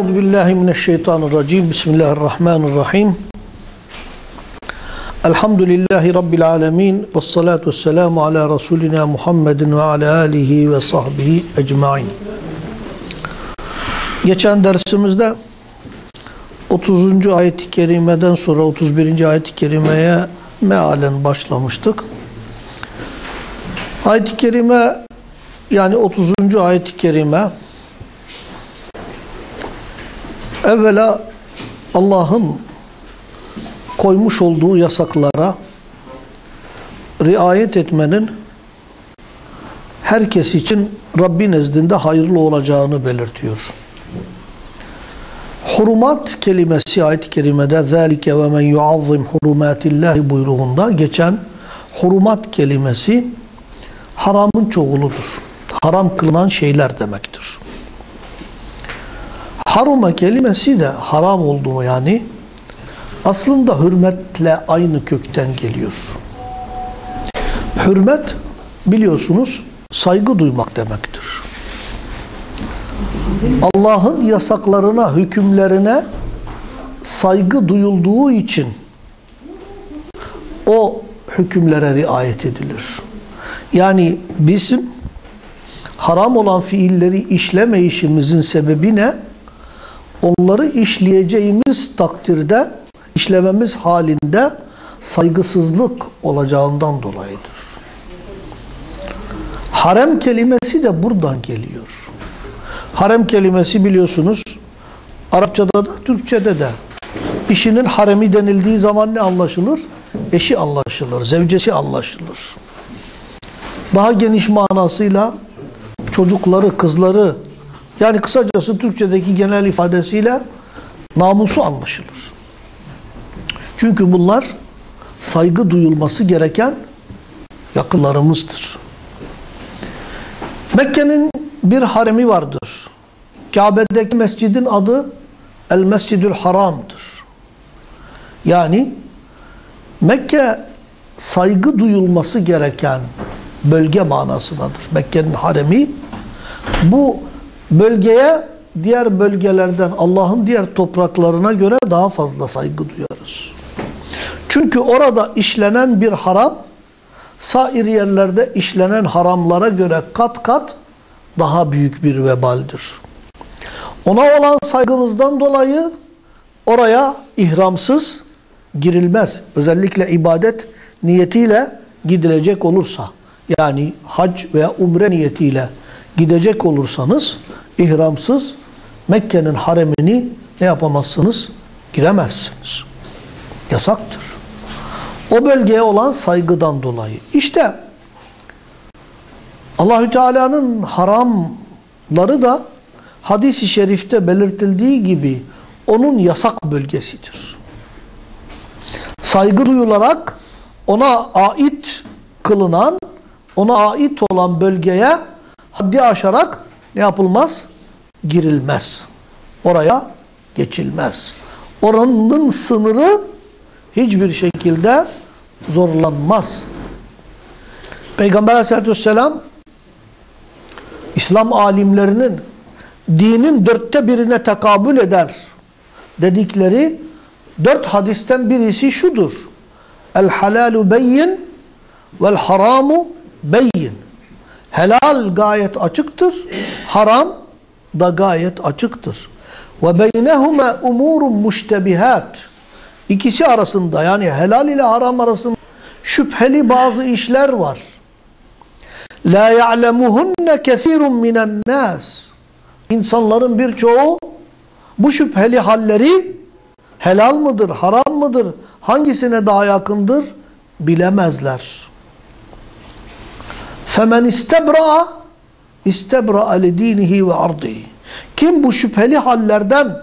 Euzu billahi mineşşeytanirracim. Bismillahirrahmanirrahim. Elhamdülillahi rabbil alamin ve salatu vesselamu ala rasulina Muhammedin ve ala alihi ve sahbihi ecmaîn. Geçen dersimizde 30. ayet-i kerimeden sonra 31. ayet-i kerimeye mealen başlamıştık. Ayet-i kerime yani 30. ayet-i kerime evvela Allah'ın koymuş olduğu yasaklara riayet etmenin herkes için Rabbi nezdinde hayırlı olacağını belirtiyor. Hurumat kelimesi ayet-i kerimede ذَٰلِكَ وَمَنْ يُعَظِّمْ حُرُمَاتِ اللّٰهِ buyruğunda geçen hurumat kelimesi haramın çoğuludur. Haram kılınan şeyler demektir. Haruma kelimesi de haram olduğu yani aslında hürmetle aynı kökten geliyor. Hürmet biliyorsunuz saygı duymak demektir. Allah'ın yasaklarına, hükümlerine saygı duyulduğu için o hükümlere riayet edilir. Yani bizim haram olan fiilleri işlemeyişimizin sebebi ne? Onları işleyeceğimiz takdirde, işlememiz halinde saygısızlık olacağından dolayıdır. Harem kelimesi de buradan geliyor. Harem kelimesi biliyorsunuz Arapçada da Türkçede de işinin haremi denildiği zaman ne anlaşılır? Eşi anlaşılır, zevcesi anlaşılır. Daha geniş manasıyla çocukları, kızları yani kısacası Türkçedeki genel ifadesiyle namusu anlaşılır. Çünkü bunlar saygı duyulması gereken yakınlarımızdır. Mekke'nin bir haremi vardır. Kabe'deki mescidin adı El Mescidül Haram'dır. Yani Mekke saygı duyulması gereken bölge manasındadır. Mekke'nin haremi bu bölgeye diğer bölgelerden Allah'ın diğer topraklarına göre daha fazla saygı duyarız. Çünkü orada işlenen bir haram sair yerlerde işlenen haramlara göre kat kat daha büyük bir vebaldir. Ona olan saygımızdan dolayı oraya ihramsız girilmez. Özellikle ibadet niyetiyle gidilecek olursa yani hac veya umre niyetiyle gidecek olursanız ihramsız Mekke'nin haremini ne yapamazsınız? Giremezsiniz. Yasaktır. O bölgeye olan saygıdan dolayı. İşte Allahü Teala'nın haramları da hadis-i şerifte belirtildiği gibi onun yasak bölgesidir. Saygı duyularak ona ait kılınan, ona ait olan bölgeye haddi aşarak ne yapılmaz? Girilmez. Oraya geçilmez. Oranın sınırı hiçbir şekilde zorlanmaz. Peygamber aleyhissalatü vesselam İslam alimlerinin dinin dörtte birine tekabül eder dedikleri dört hadisten birisi şudur. El halalu beyin vel haramu beyin. Helal gayet açıktır. Haram da gayet açıktır. Ve beynehuma umurun muştebihat. İkisi arasında yani helal ile haram arasında şüpheli bazı işler var. La ya'lemuhunne kesirun minen nas. İnsanların birçoğu bu şüpheli halleri helal mıdır, haram mıdır, hangisine daha yakındır bilemezler. Femen istebra istebra li dinihi ve ardihi. Kim bu şüpheli hallerden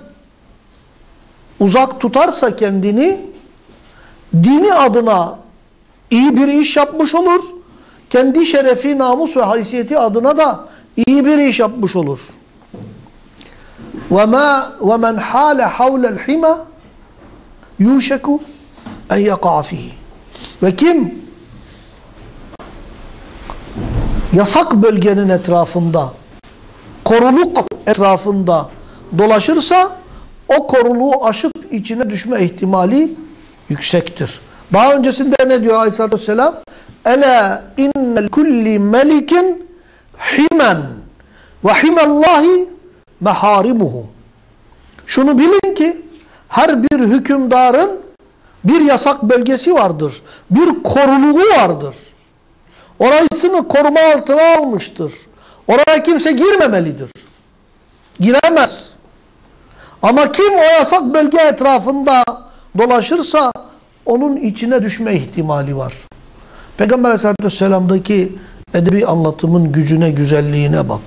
uzak tutarsa kendini dini adına iyi bir iş yapmış olur. Kendi şerefi, namus ve haysiyeti adına da iyi bir iş yapmış olur. وَمَا وَمَنْ حَالَ حَوْلَ الْحِمَى يُوشَكُ اَنْ يَقَعَ فِيهِ Ve kim yasak bölgenin etrafında, koruluk etrafında dolaşırsa o koruluğu aşıp içine düşme ihtimali yüksektir. Daha öncesinde ne diyor Aleyhisselatü Vesselam? Ela innel kulli melikin himen ve himallahi meharimuhu. Şunu bilin ki her bir hükümdarın bir yasak bölgesi vardır. Bir koruluğu vardır. Orasını koruma altına almıştır. Oraya kimse girmemelidir. Giremez. Ama kim o yasak bölge etrafında dolaşırsa onun içine düşme ihtimali var. Peygamber aleyhissalatü vesselam'daki edebi anlatımın gücüne, güzelliğine bak.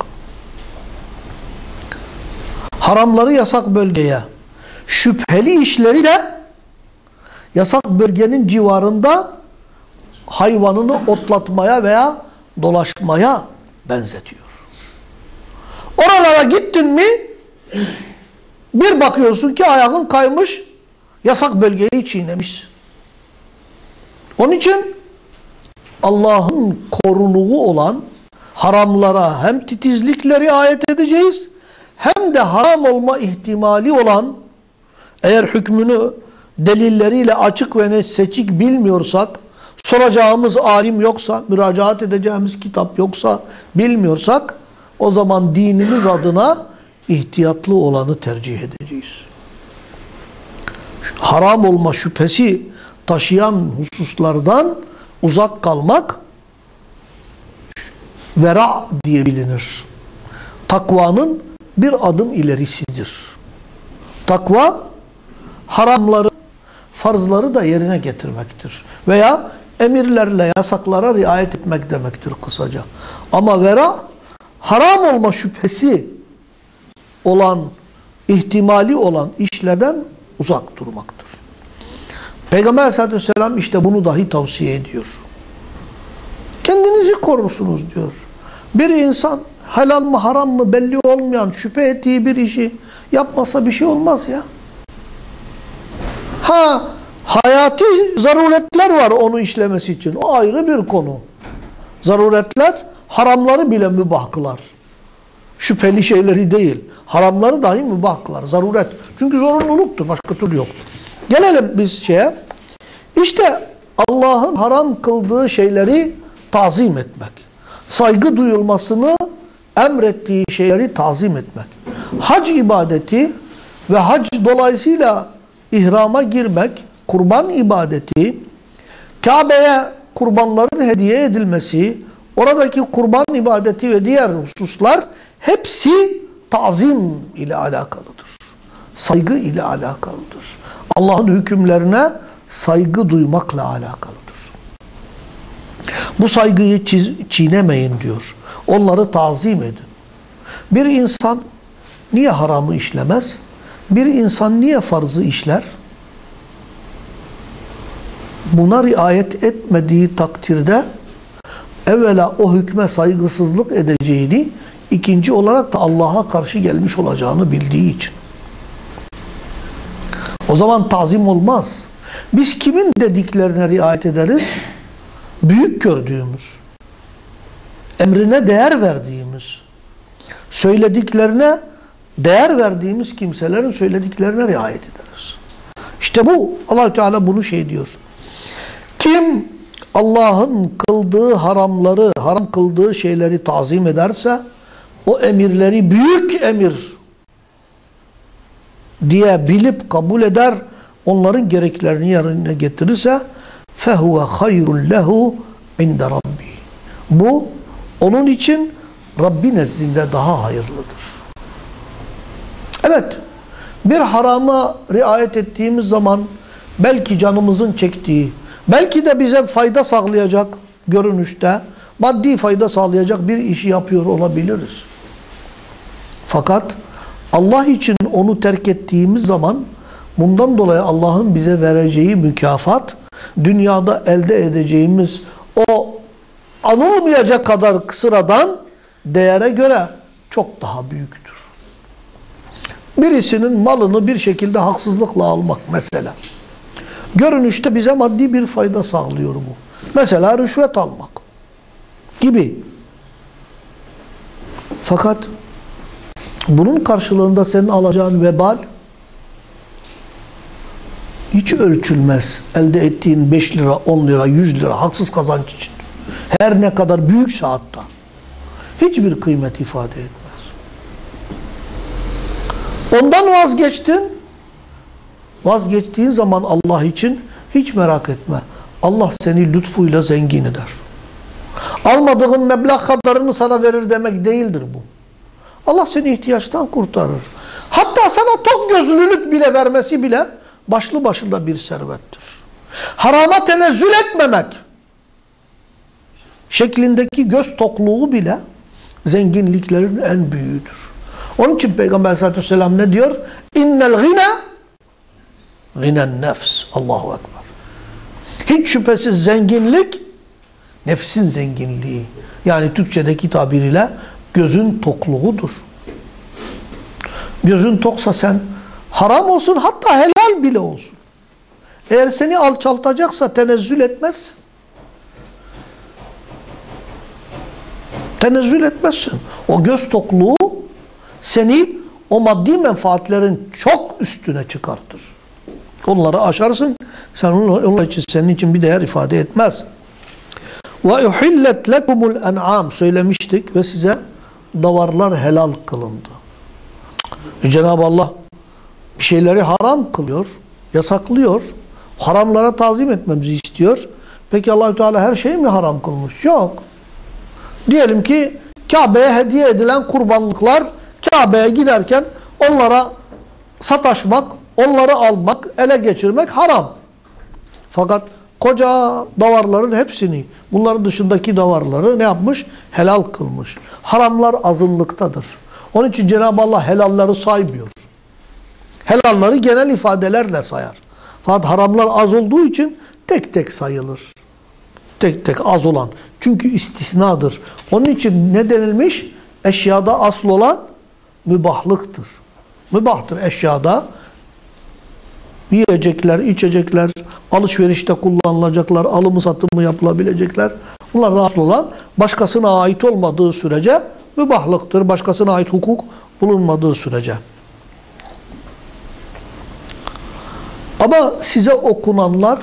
Haramları yasak bölgeye, şüpheli işleri de yasak bölgenin civarında hayvanını otlatmaya veya dolaşmaya benzetiyor. Oralara gittin mi bir bakıyorsun ki ayağın kaymış yasak bölgeyi çiğnemiş. Onun için Allah'ın koruluğu olan haramlara hem titizlikleri riayet edeceğiz hem de haram olma ihtimali olan eğer hükmünü delilleriyle açık ve net seçik bilmiyorsak soracağımız alim yoksa, müracaat edeceğimiz kitap yoksa, bilmiyorsak o zaman dinimiz adına ihtiyatlı olanı tercih edeceğiz. Haram olma şüphesi taşıyan hususlardan uzak kalmak vera diye bilinir. Takvanın bir adım ilerisidir. Takva haramları, farzları da yerine getirmektir. Veya emirlerle yasaklara riayet etmek demektir kısaca. Ama vera haram olma şüphesi olan, ihtimali olan işlerden uzak durmaktır. Peygamber aleyhissalatü vesselam işte bunu dahi tavsiye ediyor. Kendinizi korursunuz diyor. Bir insan helal mı haram mı belli olmayan şüphe ettiği bir işi yapmasa bir şey olmaz ya. Ha hayati zaruretler var onu işlemesi için. O ayrı bir konu. Zaruretler haramları bile mübah kılar. Şüpheli şeyleri değil. Haramları dahi mübah kılar. Zaruret. Çünkü zorunluluktur. Başka türlü yok. Gelelim biz şeye. İşte Allah'ın haram kıldığı şeyleri tazim etmek. Saygı duyulmasını emrettiği şeyleri tazim etmek. Hac ibadeti ve hac dolayısıyla ihrama girmek, kurban ibadeti, Kabe'ye kurbanların hediye edilmesi, oradaki kurban ibadeti ve diğer hususlar hepsi tazim ile alakalıdır. Saygı ile alakalıdır. Allah'ın hükümlerine saygı duymakla alakalıdır. Bu saygıyı çiğnemeyin diyor. Onları tazim edin. Bir insan niye haramı işlemez? Bir insan niye farzı işler? Buna riayet etmediği takdirde evvela o hükme saygısızlık edeceğini, ikinci olarak da Allah'a karşı gelmiş olacağını bildiği için. O zaman tazim olmaz. Biz kimin dediklerine riayet ederiz? Büyük gördüğümüz, emrine değer verdiğimiz, söylediklerine değer verdiğimiz kimselerin söylediklerine riayet ederiz. İşte bu allah Teala bunu şey diyor. Kim Allah'ın kıldığı haramları, haram kıldığı şeyleri tazim ederse o emirleri büyük emir diye bilip kabul eder, onların gereklerini yerine getirirse fehuve hayrun lehu inde rabbi. Bu onun için Rabbi nezdinde daha hayırlıdır. Evet, bir harama riayet ettiğimiz zaman belki canımızın çektiği, belki de bize fayda sağlayacak görünüşte, maddi fayda sağlayacak bir işi yapıyor olabiliriz. Fakat Allah için onu terk ettiğimiz zaman bundan dolayı Allah'ın bize vereceği mükafat, dünyada elde edeceğimiz o anılmayacak kadar sıradan değere göre çok daha büyüktür. Birisinin malını bir şekilde haksızlıkla almak mesela. Görünüşte bize maddi bir fayda sağlıyor bu. Mesela rüşvet almak gibi. Fakat Bunun karşılığında senin alacağın vebal hiç ölçülmez. Elde ettiğin 5 lira, 10 lira, 100 lira haksız kazanç için. Her ne kadar büyükse hatta. Hiçbir kıymet ifade etmez. Ondan vazgeçtin. Vazgeçtiğin zaman Allah için hiç merak etme. Allah seni lütfuyla zengin eder. Almadığın meblağ kadarını sana verir demek değildir bu. Allah seni ihtiyaçtan kurtarır. Hatta sana tok gözlülük bile vermesi bile başlı başında bir servettir. Harama tenezzül etmemek şeklindeki göz tokluğu bile zenginliklerin en büyüğüdür. Onun için Peygamber aleyhissalatü vesselam ne diyor? İnnel gina ginen nefs. Allahu Ekber. Hiç şüphesiz zenginlik nefsin zenginliği. Yani Türkçedeki tabiriyle gözün tokluğudur. Gözün toksa sen haram olsun hatta helal bile olsun. Eğer seni alçaltacaksa tenezzül etmezsin. Tenezzül etmezsin. O göz tokluğu seni o maddi menfaatlerin çok üstüne çıkartır. Onları aşarsın. Sen onlar için senin için bir değer ifade etmez. Ve uhillet lekumul en'am söylemiştik ve size davarlar helal kılındı. Cenab-ı Allah bir şeyleri haram kılıyor, yasaklıyor. Haramlara tazim etmemizi istiyor. Peki Allahü Teala her şeyi mi haram kılmış? Yok. Diyelim ki Kabe'ye hediye edilen kurbanlıklar Kabe'ye giderken onlara sataşmak, onları almak, ele geçirmek haram. Fakat koca davarların hepsini, bunların dışındaki davarları ne yapmış? Helal kılmış. Haramlar azınlıktadır. Onun için Cenab-ı Allah helalları saymıyor. Helalları genel ifadelerle sayar. Fakat haramlar az olduğu için tek tek sayılır. Tek tek az olan. Çünkü istisnadır. Onun için ne denilmiş? Eşyada asıl olan mübahlıktır. Mübahtır eşyada. Yiyecekler, içecekler, alışverişte kullanılacaklar, alımı satımı yapılabilecekler. Bunlar da asıl olan başkasına ait olmadığı sürece mübahlıktır. Başkasına ait hukuk bulunmadığı sürece. Ama size okunanlar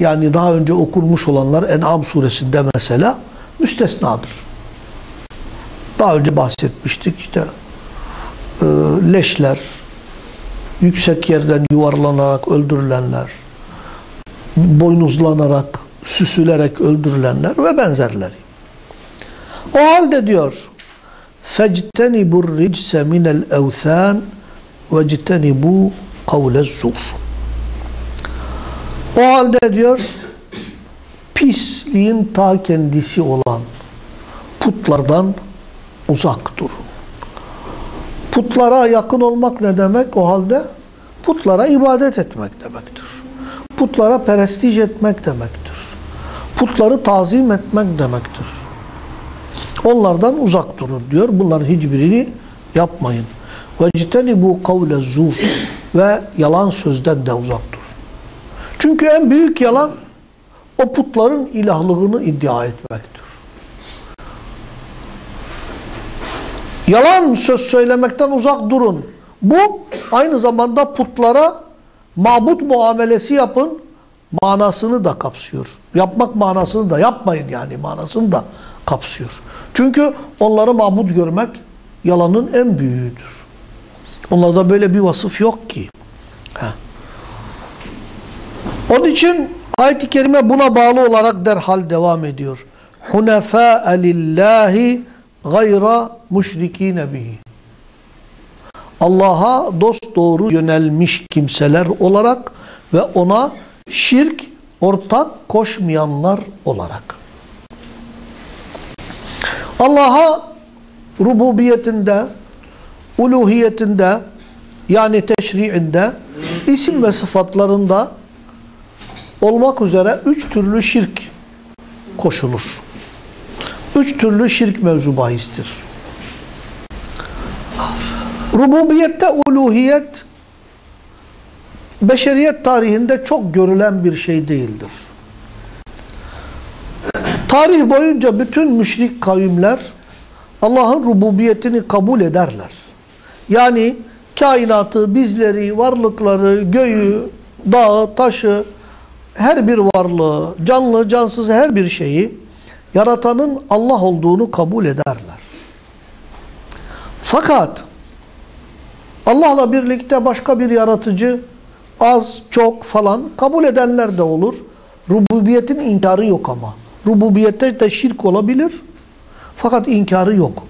yani daha önce okunmuş olanlar En'am suresinde mesela müstesnadır. Daha önce bahsetmiştik işte e, leşler, yüksek yerden yuvarlanarak öldürülenler, boynuzlanarak, süsülerek öldürülenler ve benzerleri. O halde diyor فَاجْتَنِبُ الرِّجْسَ مِنَ الْاَوْثَانِ وَاجْتَنِبُوا قَوْلَ الزُّرُ O halde diyor pisliğin ta kendisi olan putlardan uzak durun. Putlara yakın olmak ne demek o halde? Putlara ibadet etmek demektir. Putlara perestij etmek demektir. Putları tazim etmek demektir. Onlardan uzak durun diyor. Bunların hiçbirini yapmayın. bu kavle zur ve yalan sözden de uzak dur. Çünkü en büyük yalan o putların ilahlığını iddia etmektir. Yalan söz söylemekten uzak durun. Bu aynı zamanda putlara mabut muamelesi yapın manasını da kapsıyor. Yapmak manasını da yapmayın yani manasını da kapsıyor. Çünkü onları mabut görmek yalanın en büyüğüdür. Onlarda böyle bir vasıf yok ki. Heh. Onun için ayet-i kerime buna bağlı olarak derhal devam ediyor. Hunefâ'e lillahi gayra müşrikîne bihi. Allah'a dost doğru yönelmiş kimseler olarak ve ona şirk ortak koşmayanlar olarak. Allah'a rububiyetinde, uluhiyetinde yani teşri'inde, isim ve sıfatlarında olmak üzere üç türlü şirk koşulur. Üç türlü şirk mevzu bahistir. Rububiyette uluhiyet beşeriyet tarihinde çok görülen bir şey değildir. Tarih boyunca bütün müşrik kavimler Allah'ın rububiyetini kabul ederler. Yani kainatı, bizleri, varlıkları, göğü, dağı, taşı, her bir varlığı, canlı, cansız her bir şeyi yaratanın Allah olduğunu kabul ederler. Fakat Allah'la birlikte başka bir yaratıcı az, çok falan kabul edenler de olur. Rububiyetin inkarı yok ama. Rububiyette de şirk olabilir. Fakat inkarı yok.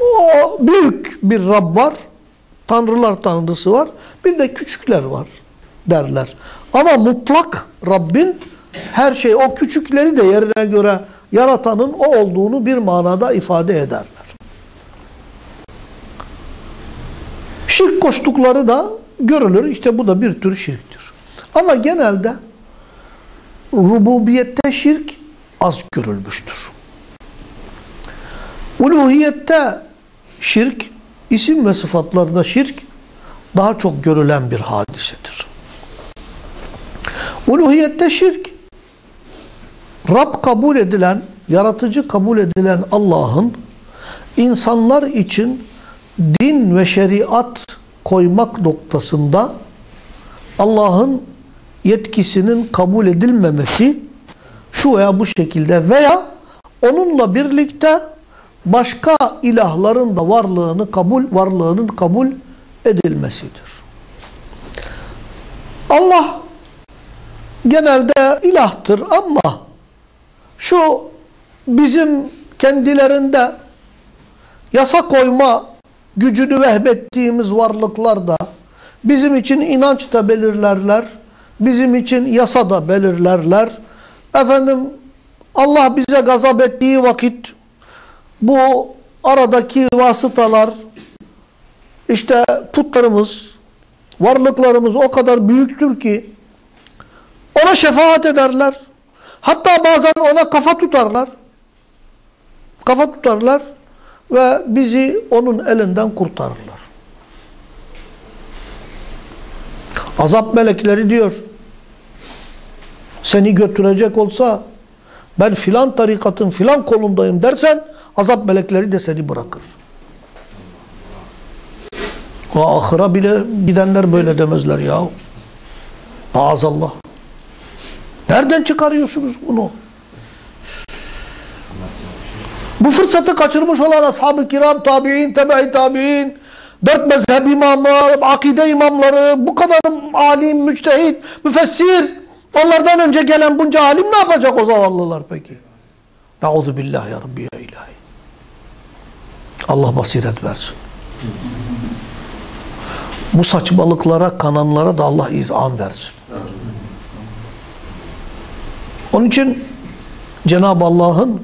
O büyük bir Rab var. Tanrılar tanrısı var. Bir de küçükler var derler. Ama mutlak Rabbin her şey o küçükleri de yerine göre yaratanın o olduğunu bir manada ifade ederler. Şirk koştukları da görülür. İşte bu da bir tür şirktir. Ama genelde rububiyette şirk az görülmüştür. Uluhiyette şirk, isim ve sıfatlarda şirk daha çok görülen bir hadisedir. Uluhiyette şirk, Rab kabul edilen, yaratıcı kabul edilen Allah'ın insanlar için din ve şeriat koymak noktasında Allah'ın yetkisinin kabul edilmemesi şu veya bu şekilde veya onunla birlikte başka ilahların da varlığını kabul varlığının kabul edilmesidir. Allah genelde ilahtır ama şu bizim kendilerinde yasa koyma gücünü vehbettiğimiz varlıklar da bizim için inanç da belirlerler. Bizim için yasa da belirlerler. Efendim Allah bize gazap ettiği vakit bu aradaki vasıtalar işte putlarımız, varlıklarımız o kadar büyüktür ki ona şefaat ederler. Hatta bazen ona kafa tutarlar. Kafa tutarlar ve bizi onun elinden kurtarırlar. Azap melekleri diyor, seni götürecek olsa ben filan tarikatın filan kolundayım dersen azap melekleri de seni bırakır. O ahıra bile gidenler böyle demezler ya. Maazallah. Nereden çıkarıyorsunuz bunu? Bu fırsatı kaçırmış olan ashab-ı kiram, tabi'in, tebe tabi'in, dört mezhep imamı, akide imamları, bu kadar alim, müçtehit, müfessir, onlardan önce gelen bunca alim ne yapacak o zavallılar peki? Nauzu billah ya Rabbi ya ilahi. Allah basiret versin. Bu saçmalıklara, kananlara da Allah izan versin. Onun için Cenab-ı Allah'ın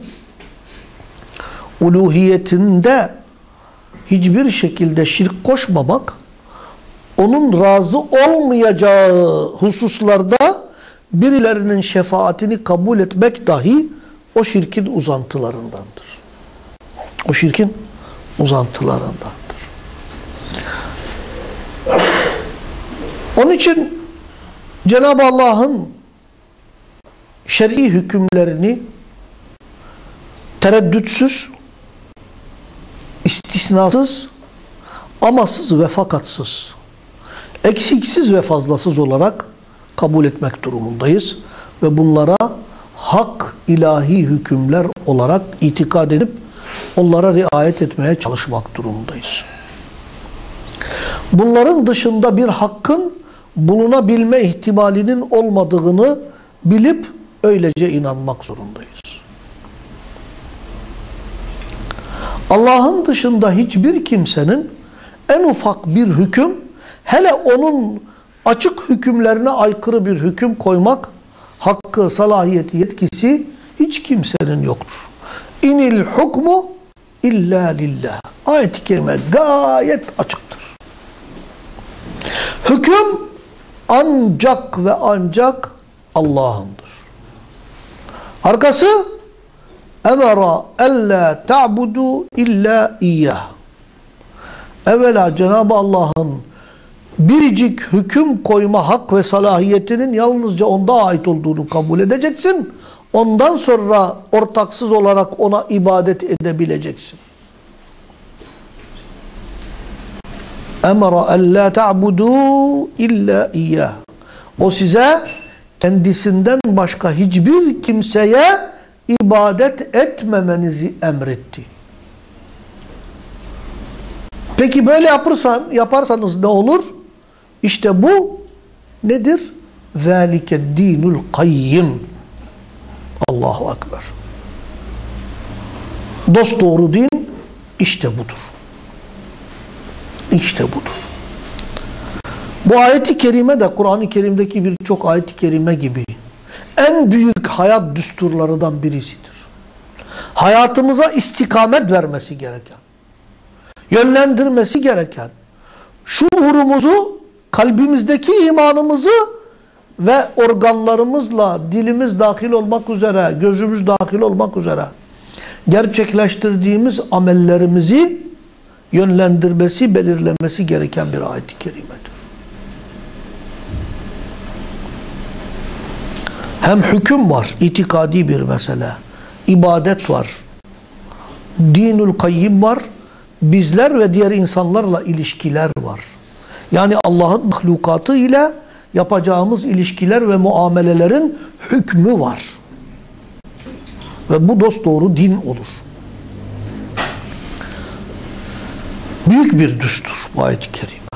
uluhiyetinde hiçbir şekilde şirk koşmamak, onun razı olmayacağı hususlarda birilerinin şefaatini kabul etmek dahi o şirkin uzantılarındandır. O şirkin uzantılarındandır. Onun için Cenab-ı Allah'ın şer'i hükümlerini tereddütsüz, istisnasız, amasız ve fakatsız, eksiksiz ve fazlasız olarak kabul etmek durumundayız. Ve bunlara hak ilahi hükümler olarak itikad edip onlara riayet etmeye çalışmak durumundayız. Bunların dışında bir hakkın bulunabilme ihtimalinin olmadığını bilip öylece inanmak zorundayız. Allah'ın dışında hiçbir kimsenin en ufak bir hüküm, hele onun açık hükümlerine aykırı bir hüküm koymak hakkı, salahiyeti, yetkisi hiç kimsenin yoktur. İnil hukmu illa lillah. Ayet-i kerime gayet açıktır. Hüküm ancak ve ancak Allah'ındır. Arkası emara ella ta'budu illa iyyah. Evvela Cenab-ı Allah'ın biricik hüküm koyma hak ve salahiyetinin yalnızca onda ait olduğunu kabul edeceksin. Ondan sonra ortaksız olarak ona ibadet edebileceksin. emara en la ta'budu illa iyyah. O size kendisinden başka hiçbir kimseye ibadet etmemenizi emretti. Peki böyle yapırsan, yaparsanız ne olur? İşte bu nedir? ذَٰلِكَ dinul kayyim. Allahu Ekber. Dost doğru din işte budur. İşte budur. Bu ayeti kerime de Kur'an-ı Kerim'deki birçok ayet-i kerime gibi en büyük hayat düsturlarından birisidir. Hayatımıza istikamet vermesi gereken, yönlendirmesi gereken, şuurumuzu, kalbimizdeki imanımızı ve organlarımızla dilimiz dahil olmak üzere, gözümüz dahil olmak üzere gerçekleştirdiğimiz amellerimizi yönlendirmesi, belirlemesi gereken bir ayet-i kerimedir. Hem hüküm var, itikadi bir mesele. ibadet var. Dinul kayyim var. Bizler ve diğer insanlarla ilişkiler var. Yani Allah'ın mahlukatı ile yapacağımız ilişkiler ve muamelelerin hükmü var. Ve bu dost doğru din olur. Büyük bir düstur bu ayet-i kerime.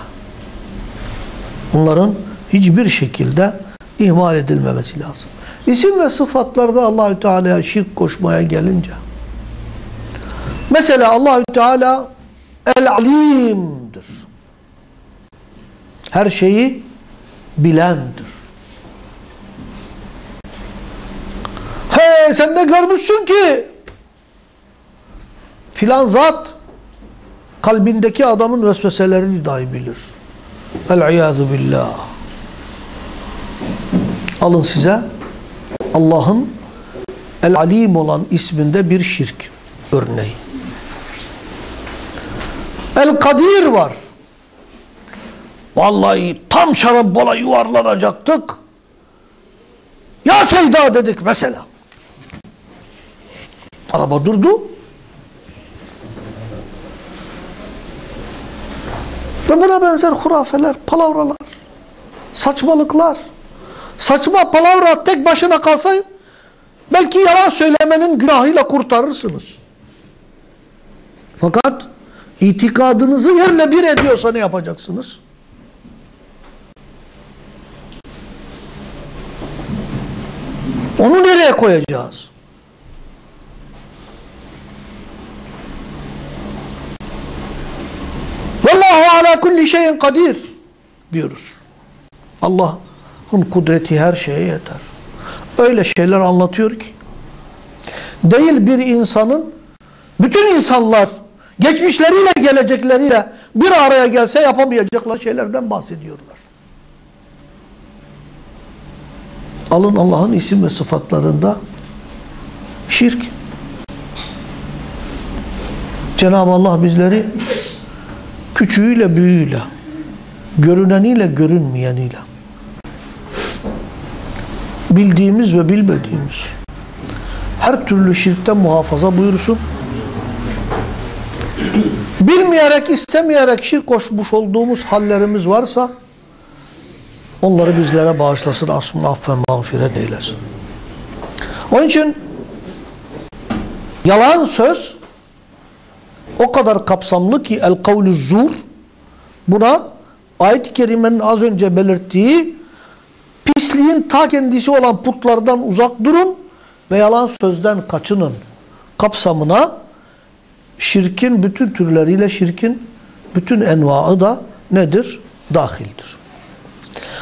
Bunların hiçbir şekilde ihmal edilmemesi lazım. İsim ve sıfatlarda Allahü Teala'ya şirk koşmaya gelince mesela Allahü Teala el-alimdir. Her şeyi bilendir. He sen de görmüşsün ki filan zat kalbindeki adamın vesveselerini dahi bilir. El-iyâzu billah. Alın size Allah'ın El-Alim olan isminde bir şirk örneği. El-Kadir var. Vallahi tam şarabola yuvarlanacaktık. Ya Seyda dedik mesela. Araba durdu. Ve buna benzer hurafeler, palavralar, saçmalıklar. Saçma palavra tek başına kalsa belki yalan söylemenin günahıyla kurtarırsınız. Fakat itikadınızı yerle bir ediyorsa ne yapacaksınız? Onu nereye koyacağız? Vallahu ala kulli şeyin kadir diyoruz. Allah'ın kudreti her şeye yeter. Öyle şeyler anlatıyor ki. Değil bir insanın bütün insanlar geçmişleriyle gelecekleriyle bir araya gelse yapamayacaklar şeylerden bahsediyorlar. Alın Allah'ın isim ve sıfatlarında şirk. Cenab-ı Allah bizleri küçüğüyle büyüğüyle, görüneniyle görünmeyeniyle, bildiğimiz ve bilmediğimiz her türlü şirkten muhafaza buyursun. Bilmeyerek, istemeyerek şirk koşmuş olduğumuz hallerimiz varsa onları bizlere bağışlasın, asmı affen mağfiret eylesin. Onun için yalan söz o kadar kapsamlı ki el kavlu zur buna ayet-i kerimenin az önce belirttiği pisliğin ta kendisi olan putlardan uzak durun ve yalan sözden kaçının kapsamına şirkin bütün türleriyle şirkin bütün envaı da nedir? Dahildir.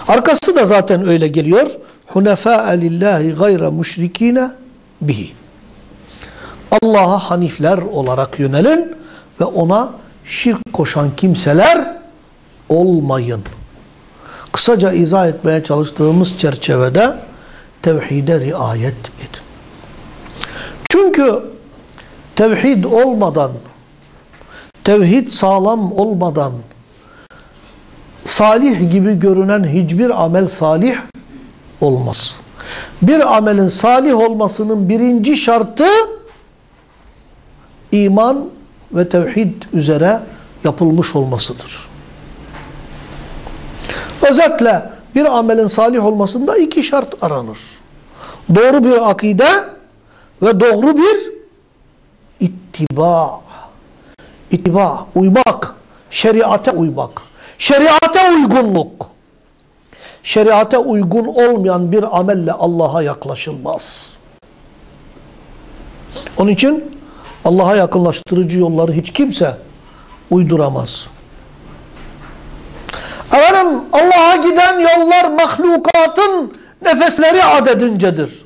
Arkası da zaten öyle geliyor. Hunefâ'e lillahi gayre müşrikine bihi. Allah'a hanifler olarak yönelin ve ona şirk koşan kimseler olmayın. Kısaca izah etmeye çalıştığımız çerçevede tevhide riayet edin. Çünkü tevhid olmadan, tevhid sağlam olmadan, salih gibi görünen hiçbir amel salih olmaz. Bir amelin salih olmasının birinci şartı iman ve tevhid üzere yapılmış olmasıdır. Özetle bir amelin salih olmasında iki şart aranır. Doğru bir akide ve doğru bir ittiba. İttiba, uymak, şeriate uymak. Şeriate uygunluk. Şeriate uygun olmayan bir amelle Allah'a yaklaşılmaz. Onun için Allah'a yakınlaştırıcı yolları hiç kimse uyduramaz. Efendim Allah'a giden yollar mahlukatın nefesleri adedincedir.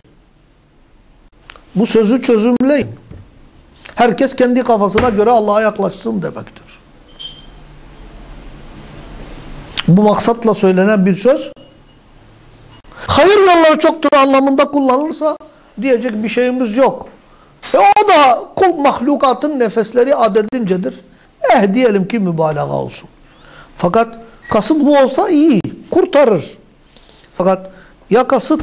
Bu sözü çözümleyin. Herkes kendi kafasına göre Allah'a yaklaşsın demektir. Bu maksatla söylenen bir söz hayır yolları çoktur anlamında kullanılırsa diyecek bir şeyimiz yok. E o da kul mahlukatın nefesleri adedincedir. Eh diyelim ki mübalağa olsun. Fakat kasıt bu olsa iyi, kurtarır. Fakat ya kasıt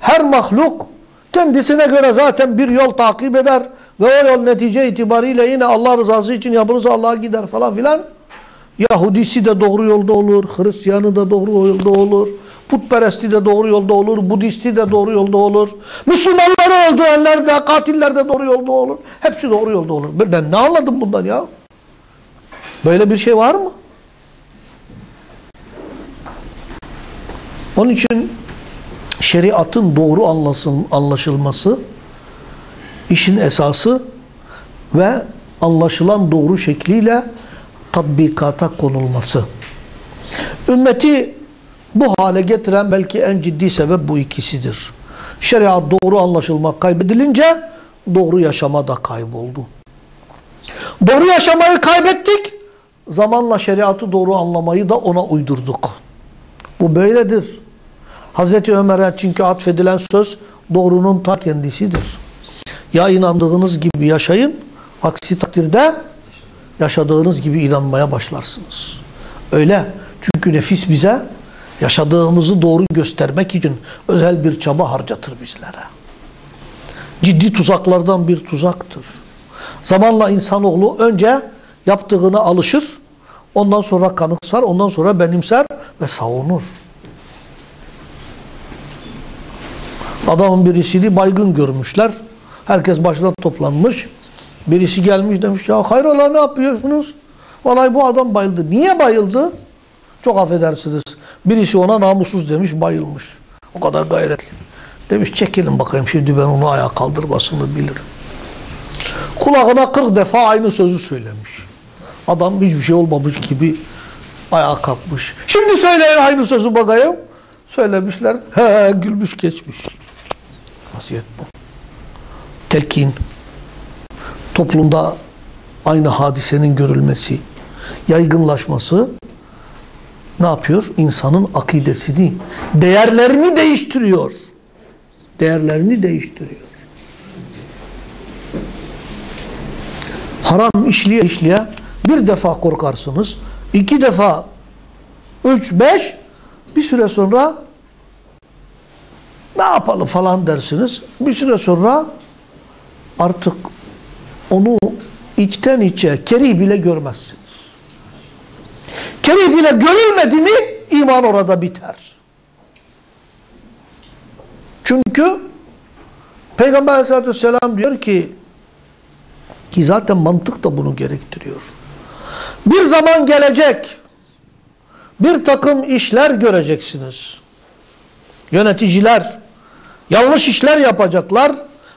her mahluk kendisine göre zaten bir yol takip eder ve o yol netice itibariyle yine Allah rızası için yapılırsa Allah'a gider falan filan. Yahudisi de doğru yolda olur, Hristiyanı da doğru yolda olur, putperesti de doğru yolda olur, Budisti de doğru yolda olur, Müslümanları öldürenler de, katiller de doğru yolda olur. Hepsi doğru yolda olur. Ben ne anladım bundan ya? Böyle bir şey var mı? Onun için şeriatın doğru anlaşılması işin esası ve anlaşılan doğru şekliyle tatbikata konulması. Ümmeti bu hale getiren belki en ciddi sebep bu ikisidir. Şeriat doğru anlaşılmak kaybedilince doğru yaşama da kayboldu. Doğru yaşamayı kaybettik. Zamanla şeriatı doğru anlamayı da ona uydurduk. Bu böyledir. Hazreti Ömer'e çünkü atfedilen söz doğrunun ta kendisidir. Ya inandığınız gibi yaşayın, aksi takdirde yaşadığınız gibi inanmaya başlarsınız. Öyle. Çünkü nefis bize yaşadığımızı doğru göstermek için özel bir çaba harcatır bizlere. Ciddi tuzaklardan bir tuzaktır. Zamanla insanoğlu önce yaptığına alışır, ondan sonra kanıksar, ondan sonra benimser ve savunur. Adamın birisini baygın görmüşler. Herkes başına toplanmış. Birisi gelmiş demiş ya hayrola ne yapıyorsunuz? Vallahi bu adam bayıldı. Niye bayıldı? Çok affedersiniz. Birisi ona namussuz demiş bayılmış. O kadar gayretli. Demiş çekilin bakayım şimdi ben onu ayağa kaldırmasını bilirim. Kulağına 40 defa aynı sözü söylemiş. Adam hiçbir şey olmamış gibi ayağa kalkmış. Şimdi söyleyin aynı sözü bakayım. Söylemişler. He, gülmüş geçmiş. Vaziyet bu. Telkin, toplumda aynı hadisenin görülmesi, yaygınlaşması ne yapıyor? İnsanın akidesini, değerlerini değiştiriyor. Değerlerini değiştiriyor. Haram işliye işliye bir defa korkarsınız, iki defa, üç, beş, bir süre sonra ne yapalım falan dersiniz. Bir süre sonra artık onu içten içe kerih bile görmezsiniz. Kerih bile görülmedi mi iman orada biter. Çünkü Peygamber aleyhissalatü vesselam diyor ki ki zaten mantık da bunu gerektiriyor. Bir zaman gelecek bir takım işler göreceksiniz. Yöneticiler yanlış işler yapacaklar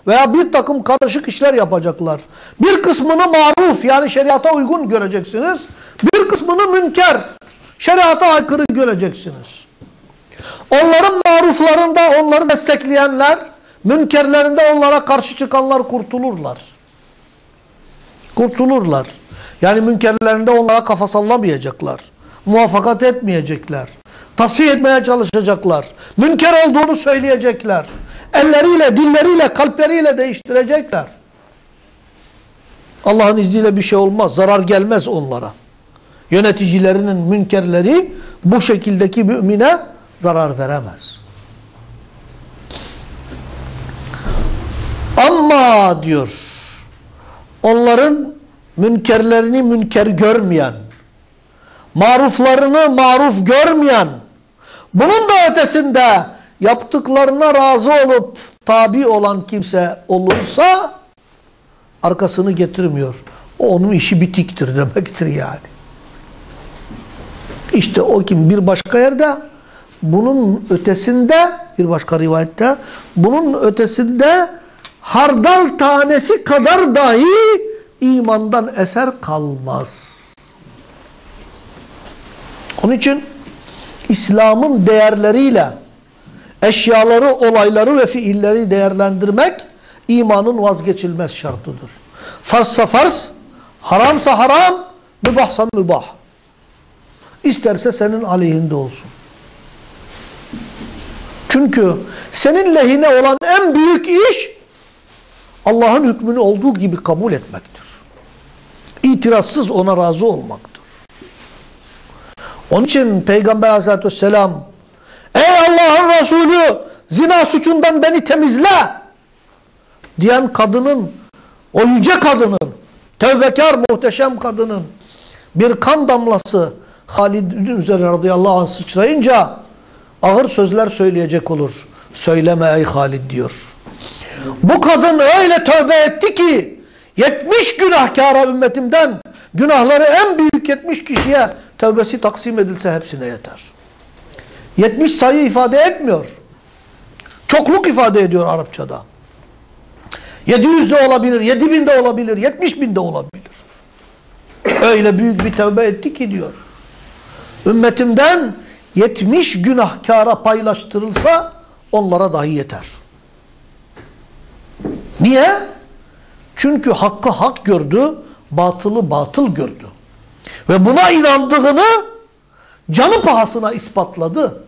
veya bir takım karışık işler yapacaklar. Bir kısmını maruf yani şeriata uygun göreceksiniz. Bir kısmını münker, şeriata aykırı göreceksiniz. Onların maruflarında onları destekleyenler, münkerlerinde onlara karşı çıkanlar kurtulurlar. Kurtulurlar. Yani münkerlerinde onlara kafa sallamayacaklar. Muvaffakat etmeyecekler. Tasfiye etmeye çalışacaklar. Münker olduğunu söyleyecekler. Elleriyle, dilleriyle, kalpleriyle değiştirecekler. Allah'ın izniyle bir şey olmaz. Zarar gelmez onlara. Yöneticilerinin münkerleri bu şekildeki mümine zarar veremez. Ama diyor onların münkerlerini münker görmeyen maruflarını maruf görmeyen, bunun da ötesinde yaptıklarına razı olup tabi olan kimse olursa arkasını getirmiyor. O onun işi bitiktir demektir yani. İşte o kim bir başka yerde bunun ötesinde bir başka rivayette bunun ötesinde hardal tanesi kadar dahi imandan eser kalmaz. Onun için İslam'ın değerleriyle eşyaları, olayları ve fiilleri değerlendirmek imanın vazgeçilmez şartıdır. Farzsa farz, haramsa haram, mübahsa mübah. İsterse senin aleyhinde olsun. Çünkü senin lehine olan en büyük iş Allah'ın hükmünü olduğu gibi kabul etmektir. İtirazsız ona razı olmaktır. Onun için Peygamber aleyhissalatü vesselam Ey Allah'ın Resulü zina suçundan beni temizle diyen kadının o yüce kadının tevbekar muhteşem kadının bir kan damlası Halid'in üzerine radıyallahu anh sıçrayınca ağır sözler söyleyecek olur. Söyleme ey Halid diyor. Bu kadın öyle tövbe etti ki 70 günahkara ümmetimden günahları en büyük 70 kişiye tövbesi taksim edilse hepsine yeter. 70 sayı ifade etmiyor. Çokluk ifade ediyor Arapçada. 700 de olabilir, 7000 de olabilir, 70 bin de olabilir. Öyle büyük bir tövbe etti ki diyor. Ümmetimden 70 günahkara paylaştırılsa onlara dahi yeter. Niye? Çünkü hakkı hak gördü, batılı batıl gördü. Ve buna inandığını canı pahasına ispatladı.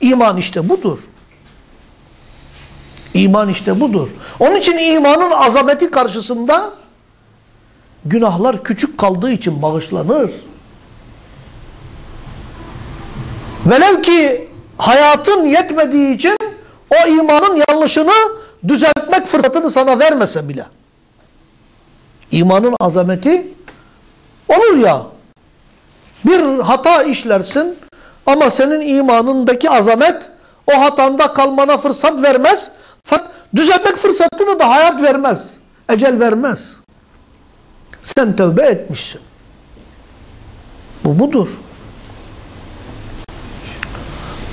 İman işte budur. İman işte budur. Onun için imanın azameti karşısında günahlar küçük kaldığı için bağışlanır. Velev ki hayatın yetmediği için o imanın yanlışını düzeltmek fırsatını sana vermese bile. İmanın azameti olur ya bir hata işlersin ama senin imanındaki azamet o hatanda kalmana fırsat vermez. Düzeltmek fırsatını da hayat vermez. Ecel vermez. Sen tövbe etmişsin. Bu budur.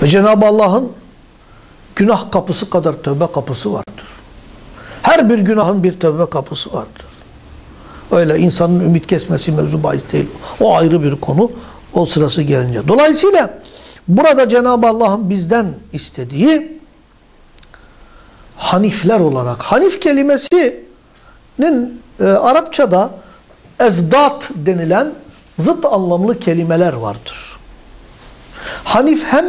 Ve Cenab-ı Allah'ın günah kapısı kadar tövbe kapısı vardır. Her bir günahın bir tövbe kapısı vardır. Öyle insanın ümit kesmesi mevzu bahis değil. O ayrı bir konu. O sırası gelince. Dolayısıyla burada Cenab-ı Allah'ın bizden istediği hanifler olarak. Hanif kelimesinin e, Arapçada ezdat denilen zıt anlamlı kelimeler vardır. Hanif hem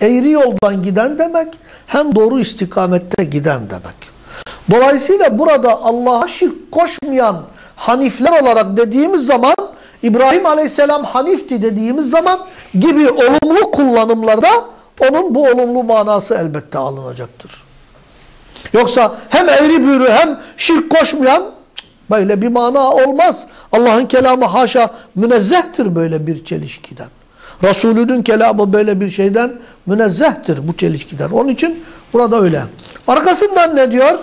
eğri yoldan giden demek hem doğru istikamette giden demek. Dolayısıyla burada Allah'a şirk koşmayan hanifler olarak dediğimiz zaman İbrahim Aleyhisselam hanifti dediğimiz zaman gibi olumlu kullanımlarda onun bu olumlu manası elbette alınacaktır. Yoksa hem eğri büğrü hem şirk koşmayan böyle bir mana olmaz. Allah'ın kelamı haşa münezzehtir böyle bir çelişkiden. Resulünün kelamı böyle bir şeyden münezzehtir bu çelişkiden. Onun için burada öyle. Arkasından ne diyor?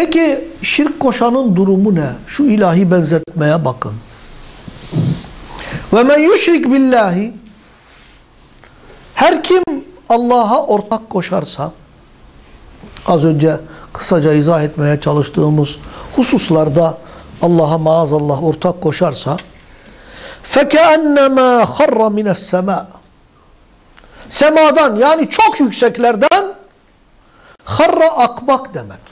Peki şirk koşanın durumu ne? Şu ilahi benzetmeye bakın. Ve men yüşrik billahi her kim Allah'a ortak koşarsa az önce kısaca izah etmeye çalıştığımız hususlarda Allah'a maazallah ortak koşarsa فَكَأَنَّمَا خَرَّ مِنَ السَّمَاءِ Semadan yani çok yükseklerden harra akmak demek.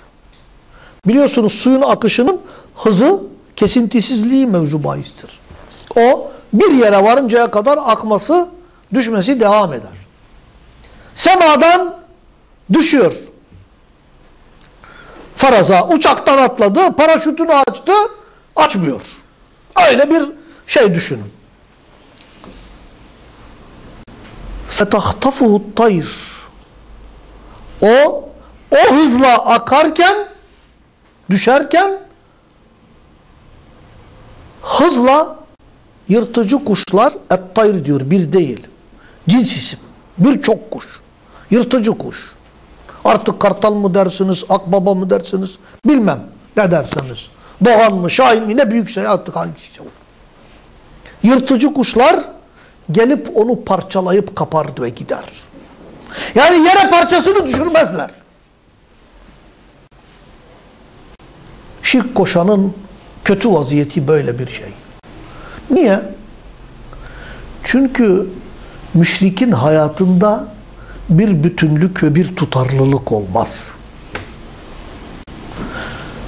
Biliyorsunuz suyun akışının hızı kesintisizliği mevzu bahistir. O bir yere varıncaya kadar akması, düşmesi devam eder. Semadan düşüyor. Faraza uçaktan atladı, paraşütünü açtı, açmıyor. Öyle bir şey düşünün. فَتَخْتَفُهُ الطَّيْرِ O, o hızla akarken düşerken Hızla yırtıcı kuşlar et-tayr diyor bir değil. Cins isim. Birçok kuş. Yırtıcı kuş. Artık kartal mı dersiniz, akbaba mı dersiniz bilmem ne derseniz. Doğan mı, şahin mi ne büyük şey artık hangisi. Yırtıcı kuşlar gelip onu parçalayıp kapar ve gider. Yani yere parçasını düşürmezler. Şirk koşanın kötü vaziyeti böyle bir şey. Niye? Çünkü müşrikin hayatında bir bütünlük ve bir tutarlılık olmaz.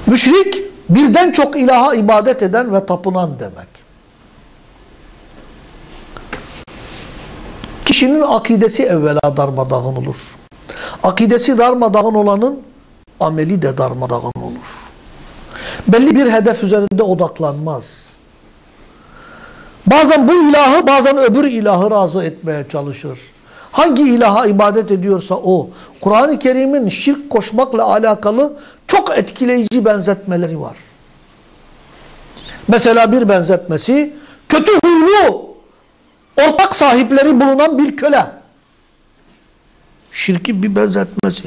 Müşrik birden çok ilaha ibadet eden ve tapınan demek. Kişinin akidesi evvela darmadağın olur. Akidesi darmadağın olanın ameli de darmadağın. Belli bir hedef üzerinde odaklanmaz. Bazen bu ilahı bazen öbür ilahı razı etmeye çalışır. Hangi ilaha ibadet ediyorsa o. Kur'an-ı Kerim'in şirk koşmakla alakalı çok etkileyici benzetmeleri var. Mesela bir benzetmesi kötü huylu ortak sahipleri bulunan bir köle. Şirkin bir benzetmesi.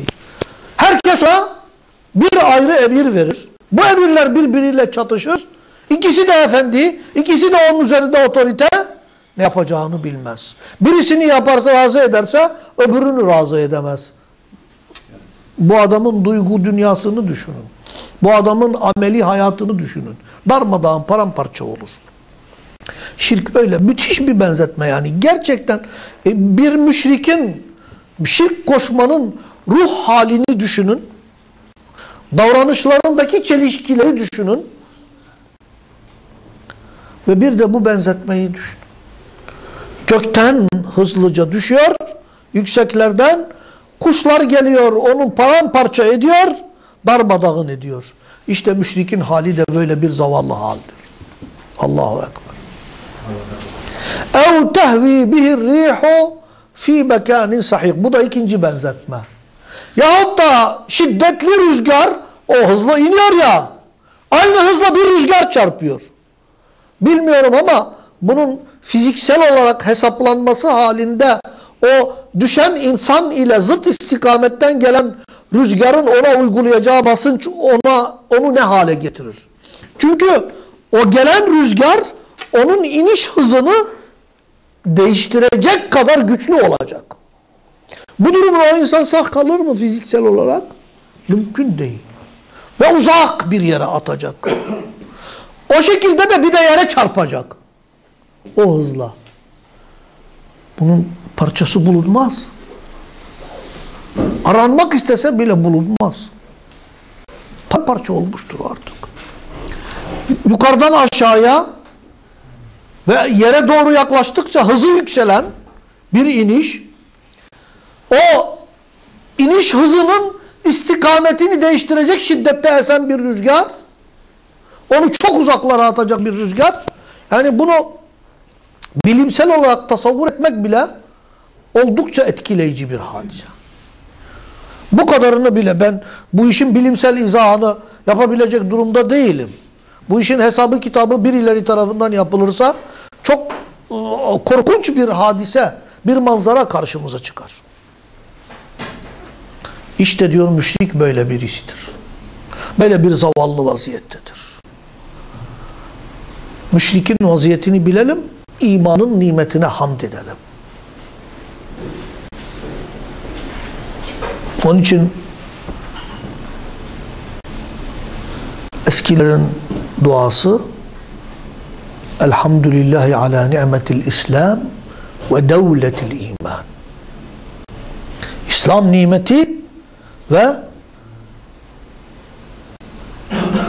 Herkes o bir ayrı emir verir. Bu emirler birbiriyle çatışır. İkisi de efendi, ikisi de onun üzerinde otorite ne yapacağını bilmez. Birisini yaparsa razı ederse öbürünü razı edemez. Bu adamın duygu dünyasını düşünün. Bu adamın ameli hayatını düşünün. Darmadağın paramparça olur. Şirk öyle müthiş bir benzetme yani. Gerçekten e, bir müşrikin şirk koşmanın ruh halini düşünün Davranışlarındaki çelişkileri düşünün. Ve bir de bu benzetmeyi düşün. Gökten hızlıca düşüyor, yükseklerden kuşlar geliyor, onun paramparça ediyor, darmadağın ediyor. İşte müşrikin hali de böyle bir zavallı haldir. Allahu Ekber. اَوْ تَهْوِي بِهِ الرِّيحُ fi mekanin sahih. Bu da ikinci benzetme. Yahut da şiddetli rüzgar o hızla iniyor ya. Aynı hızla bir rüzgar çarpıyor. Bilmiyorum ama bunun fiziksel olarak hesaplanması halinde o düşen insan ile zıt istikametten gelen rüzgarın ona uygulayacağı basınç ona onu ne hale getirir? Çünkü o gelen rüzgar onun iniş hızını değiştirecek kadar güçlü olacak. Bu durumda o insan sağ kalır mı fiziksel olarak? Mümkün değil. Ve uzak bir yere atacak. O şekilde de bir de yere çarpacak. O hızla. Bunun parçası bulunmaz. Aranmak istese bile bulunmaz. Par parça olmuştur artık. Yukarıdan aşağıya ve yere doğru yaklaştıkça hızı yükselen bir iniş o iniş hızının istikametini değiştirecek şiddette esen bir rüzgar onu çok uzaklara atacak bir rüzgar yani bunu bilimsel olarak tasavvur etmek bile oldukça etkileyici bir hadise. Bu kadarını bile ben bu işin bilimsel izahını yapabilecek durumda değilim. Bu işin hesabı kitabı birileri tarafından yapılırsa çok e, korkunç bir hadise, bir manzara karşımıza çıkar. İşte diyor müşrik böyle birisidir. Böyle bir zavallı vaziyettedir. Müşrikin vaziyetini bilelim, imanın nimetine hamd edelim. Onun için eskilerin duası Elhamdülillahi ala ni'metil İslam ve devletil iman. İslam nimeti ve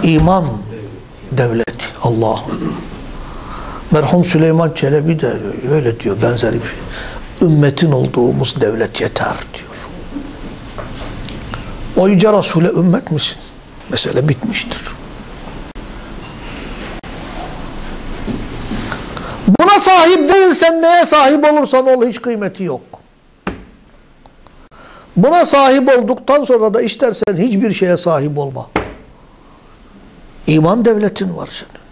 iman devleti. Allah. Merhum Süleyman Çelebi de öyle diyor benzeri bir şey. Ümmetin olduğumuz devlet yeter diyor. O yüce Resul'e ümmet misin? Mesele bitmiştir. Buna sahip değilsen neye sahip olursan ol hiç kıymeti yok. Buna sahip olduktan sonra da istersen hiçbir şeye sahip olma. İman devletin var senin.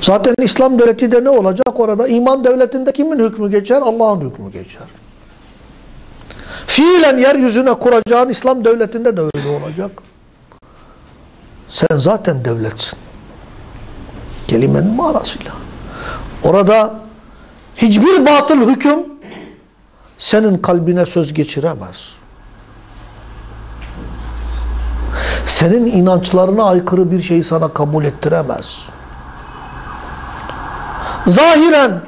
Zaten İslam devleti de ne olacak orada? İman devletinde kimin hükmü geçer? Allah'ın hükmü geçer. Fiilen yeryüzüne kuracağın İslam devletinde de öyle olacak. Sen zaten devletsin. Kelimenin manasıyla. Orada hiçbir batıl hüküm senin kalbine söz geçiremez. Senin inançlarına aykırı bir şeyi sana kabul ettiremez. Zahiren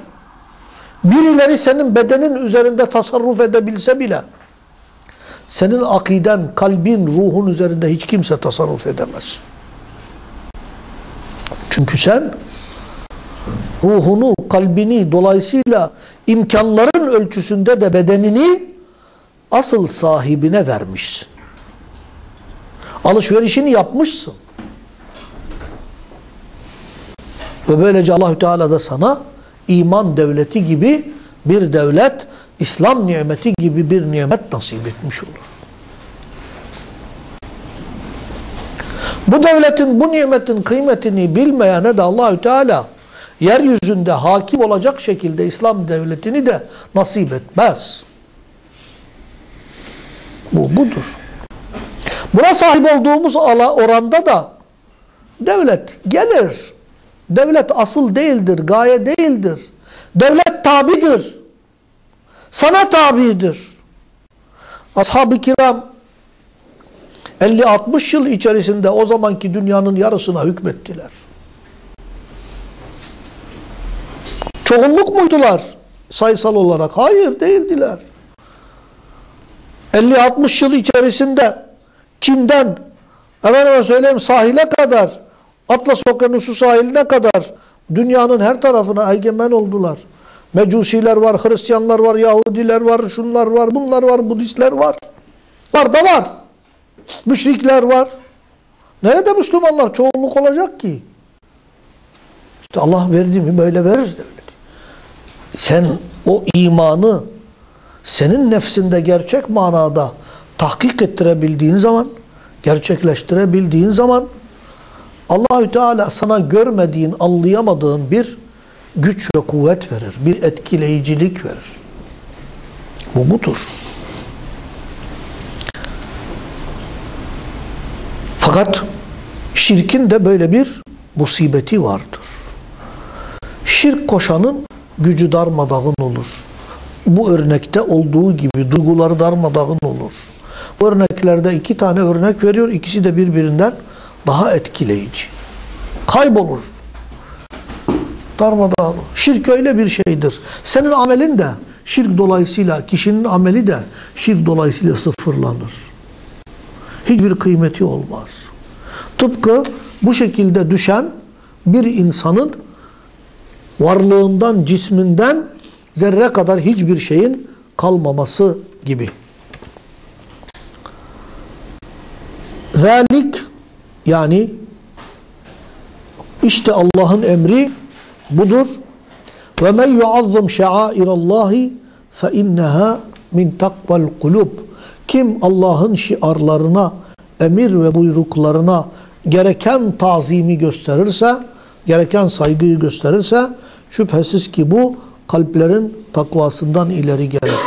birileri senin bedenin üzerinde tasarruf edebilse bile senin akiden, kalbin, ruhun üzerinde hiç kimse tasarruf edemez. Çünkü sen ruhunu, kalbini dolayısıyla imkanların ölçüsünde de bedenini asıl sahibine vermişsin. Alışverişini yapmışsın. Ve böylece Allahü Teala da sana iman devleti gibi bir devlet, İslam nimeti gibi bir nimet nasip etmiş olur. Bu devletin, bu nimetin kıymetini bilmeyene de Allahü Teala yeryüzünde hakim olacak şekilde İslam devletini de nasip etmez. Bu budur. Buna sahip olduğumuz oranda da devlet gelir. Devlet asıl değildir, gaye değildir. Devlet tabidir. Sana tabidir. Ashab-ı kiram 50-60 yıl içerisinde o zamanki dünyanın yarısına hükmettiler. Çoğunluk muydular sayısal olarak? Hayır değildiler. 50-60 yıl içerisinde Çin'den efendime söyleyeyim sahile kadar Atlas Okyanusu sahiline kadar dünyanın her tarafına egemen oldular. Mecusiler var, Hristiyanlar var, Yahudiler var, şunlar var, bunlar var, Budistler var. Var da var. Müşrikler var. Nerede Müslümanlar? Çoğunluk olacak ki. İşte Allah verdi mi böyle verir devlet. Sen o imanı senin nefsinde gerçek manada tahkik ettirebildiğin zaman, gerçekleştirebildiğin zaman Allahü Teala sana görmediğin, anlayamadığın bir güç ve kuvvet verir. Bir etkileyicilik verir. Bu budur. Fakat şirkin de böyle bir musibeti vardır. Şirk koşanın gücü darmadağın olur. Bu örnekte olduğu gibi duyguları darmadağın olur. Bu örneklerde iki tane örnek veriyor. İkisi de birbirinden daha etkileyici. Kaybolur. Darmadağın. Şirk öyle bir şeydir. Senin amelin de şirk dolayısıyla, kişinin ameli de şirk dolayısıyla sıfırlanır. Hiçbir kıymeti olmaz. Tıpkı bu şekilde düşen bir insanın varlığından, cisminden zerre kadar hiçbir şeyin kalmaması gibi. Zalik yani işte Allah'ın emri budur. Ve men yuazzım şairallahi fe inneha min takval kulub. Kim Allah'ın şiarlarına, emir ve buyruklarına gereken tazimi gösterirse, gereken saygıyı gösterirse şüphesiz ki bu kalplerin takvasından ileri gelir.